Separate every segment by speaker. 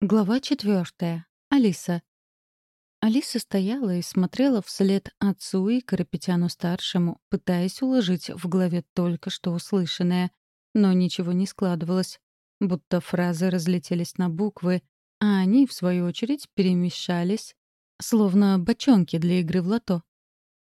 Speaker 1: Глава четвертая. Алиса. Алиса стояла и смотрела вслед отцу и Карапетяну-старшему, пытаясь уложить в голове только что услышанное. Но ничего не складывалось. Будто фразы разлетелись на буквы, а они, в свою очередь, перемешались, словно бочонки для игры в лото.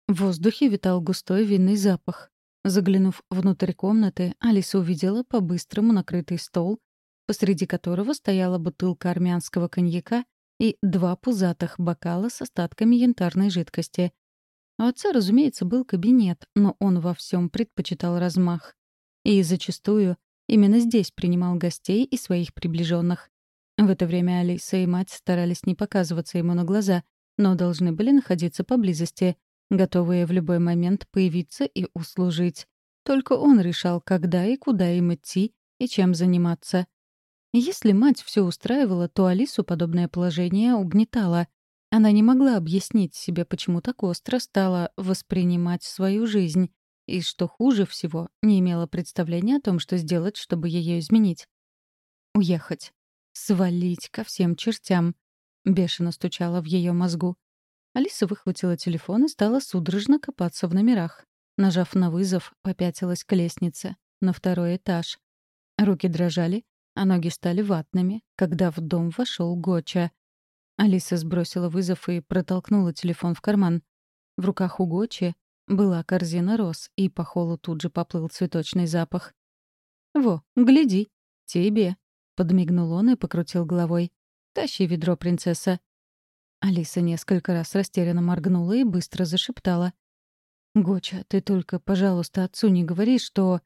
Speaker 1: В воздухе витал густой винный запах. Заглянув внутрь комнаты, Алиса увидела по-быстрому накрытый стол, посреди которого стояла бутылка армянского коньяка и два пузатых бокала с остатками янтарной жидкости. У отца, разумеется, был кабинет, но он во всем предпочитал размах. И зачастую именно здесь принимал гостей и своих приближенных. В это время Алиса и мать старались не показываться ему на глаза, но должны были находиться поблизости, готовые в любой момент появиться и услужить. Только он решал, когда и куда им идти и чем заниматься. Если мать все устраивала, то Алису подобное положение угнетало. Она не могла объяснить себе, почему так остро стала воспринимать свою жизнь, и, что хуже всего, не имела представления о том, что сделать, чтобы ее изменить. Уехать. Свалить ко всем чертям. Бешено стучала в ее мозгу. Алиса выхватила телефон и стала судорожно копаться в номерах. Нажав на вызов, попятилась к лестнице, на второй этаж. Руки дрожали, а ноги стали ватными, когда в дом вошел Гоча. Алиса сбросила вызов и протолкнула телефон в карман. В руках у Гочи была корзина роз, и по холу тут же поплыл цветочный запах. «Во, гляди, тебе!» — подмигнул он и покрутил головой. «Тащи ведро, принцесса!» Алиса несколько раз растерянно моргнула и быстро зашептала. «Гоча, ты только, пожалуйста, отцу не говори, что...»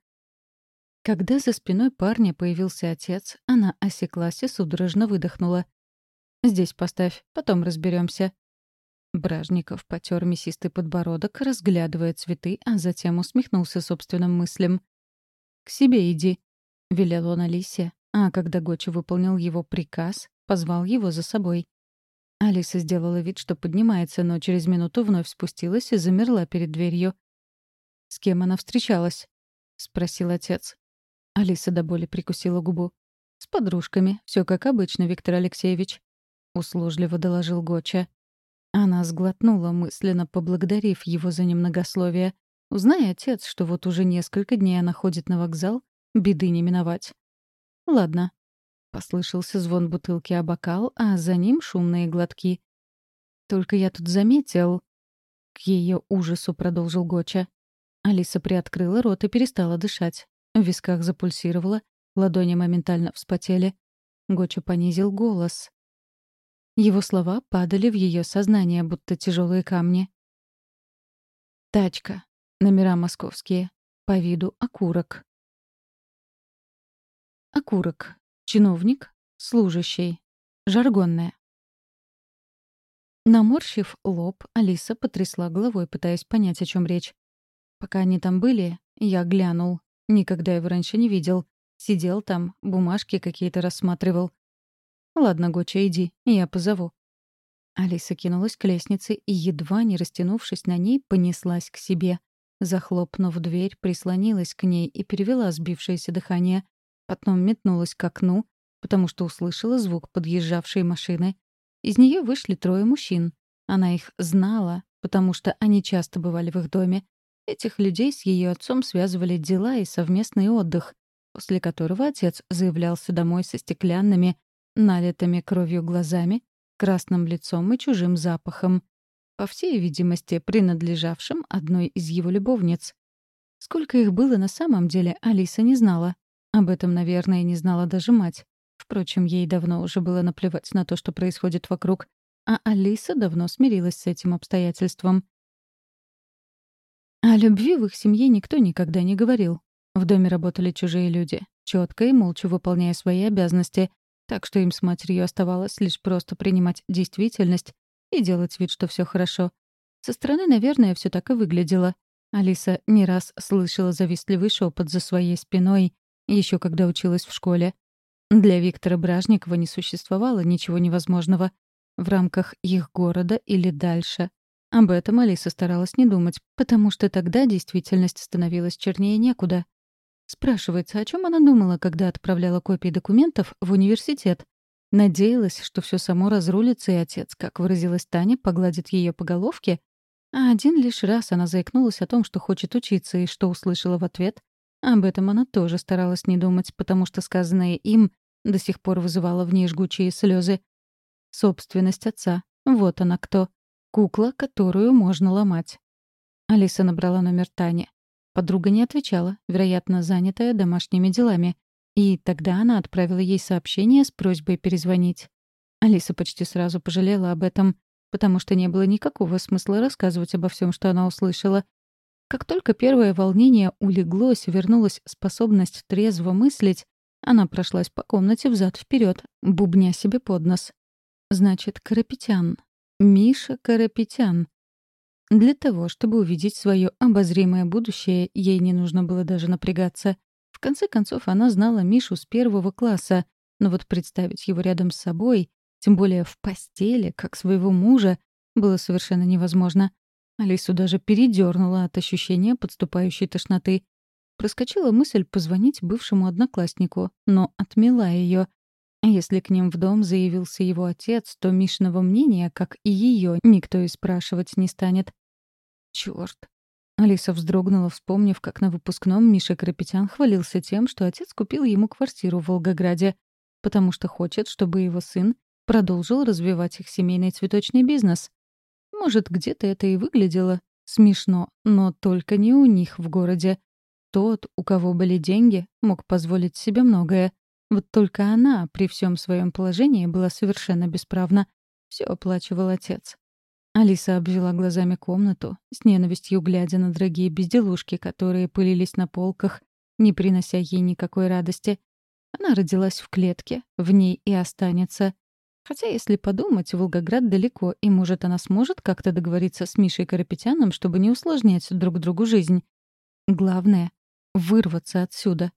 Speaker 1: Когда за спиной парня появился отец, она осеклась и судорожно выдохнула. «Здесь поставь, потом разберемся. Бражников потер мясистый подбородок, разглядывая цветы, а затем усмехнулся собственным мыслям. «К себе иди», — велел он Алисе, а когда Гочи выполнил его приказ, позвал его за собой. Алиса сделала вид, что поднимается, но через минуту вновь спустилась и замерла перед дверью. «С кем она встречалась?» — спросил отец. Алиса до боли прикусила губу. «С подружками. Все как обычно, Виктор Алексеевич», — услужливо доложил Гоча. Она сглотнула, мысленно поблагодарив его за немногословие. Узнай, отец, что вот уже несколько дней она ходит на вокзал, беды не миновать. «Ладно». Послышался звон бутылки о бокал, а за ним шумные глотки. «Только я тут заметил...» К ее ужасу продолжил Гоча. Алиса приоткрыла рот и перестала дышать. В висках запульсировало, ладони моментально вспотели. Гоча понизил голос. Его слова падали в ее сознание, будто тяжелые камни. Тачка. Номера московские. По виду окурок. Окурок. Чиновник. Служащий. Жаргонная. Наморщив лоб, Алиса потрясла головой, пытаясь понять, о чем речь. Пока они там были, я глянул. Никогда его раньше не видел. Сидел там, бумажки какие-то рассматривал. «Ладно, Гоча, иди, я позову». Алиса кинулась к лестнице и, едва не растянувшись на ней, понеслась к себе. Захлопнув дверь, прислонилась к ней и перевела сбившееся дыхание. Потом метнулась к окну, потому что услышала звук подъезжавшей машины. Из нее вышли трое мужчин. Она их знала, потому что они часто бывали в их доме. Этих людей с ее отцом связывали дела и совместный отдых, после которого отец заявлялся домой со стеклянными, налитыми кровью глазами, красным лицом и чужим запахом, по всей видимости, принадлежавшим одной из его любовниц. Сколько их было на самом деле, Алиса не знала. Об этом, наверное, не знала даже мать. Впрочем, ей давно уже было наплевать на то, что происходит вокруг, а Алиса давно смирилась с этим обстоятельством. О любви в их семье никто никогда не говорил. В доме работали чужие люди, четко и молча выполняя свои обязанности, так что им с матерью оставалось лишь просто принимать действительность и делать вид, что все хорошо. Со стороны, наверное, все так и выглядело. Алиса не раз слышала завистливый шепот за своей спиной, еще когда училась в школе. Для Виктора Бражникова не существовало ничего невозможного в рамках их города или дальше. Об этом Алиса старалась не думать, потому что тогда действительность становилась чернее некуда. Спрашивается, о чем она думала, когда отправляла копии документов в университет? Надеялась, что все само разрулится, и отец, как выразилась Таня, погладит ее по головке. А один лишь раз она заикнулась о том, что хочет учиться, и что услышала в ответ. Об этом она тоже старалась не думать, потому что сказанное им до сих пор вызывало в ней жгучие слезы. Собственность отца. Вот она кто. Кукла, которую можно ломать. Алиса набрала номер Тани. Подруга не отвечала, вероятно, занятая домашними делами. И тогда она отправила ей сообщение с просьбой перезвонить. Алиса почти сразу пожалела об этом, потому что не было никакого смысла рассказывать обо всем, что она услышала. Как только первое волнение улеглось, вернулась способность трезво мыслить, она прошлась по комнате взад вперед, бубня себе под нос. Значит, Карапетян. Миша Карапетян. Для того, чтобы увидеть свое обозримое будущее, ей не нужно было даже напрягаться. В конце концов, она знала Мишу с первого класса, но вот представить его рядом с собой, тем более в постели, как своего мужа, было совершенно невозможно. Алису даже передернула от ощущения подступающей тошноты. Проскочила мысль позвонить бывшему однокласснику, но отмела ее. Если к ним в дом заявился его отец, то Мишного мнения, как и ее, никто и спрашивать не станет. Черт! Алиса вздрогнула, вспомнив, как на выпускном Миша Карапетян хвалился тем, что отец купил ему квартиру в Волгограде, потому что хочет, чтобы его сын продолжил развивать их семейный цветочный бизнес. Может, где-то это и выглядело смешно, но только не у них в городе. Тот, у кого были деньги, мог позволить себе многое. Вот только она при всем своем положении была совершенно бесправна. Все оплачивал отец. Алиса обвела глазами комнату, с ненавистью глядя на дорогие безделушки, которые пылились на полках, не принося ей никакой радости. Она родилась в клетке, в ней и останется. Хотя, если подумать, Волгоград далеко, и, может, она сможет как-то договориться с Мишей Карапетяном, чтобы не усложнять друг другу жизнь. Главное — вырваться отсюда.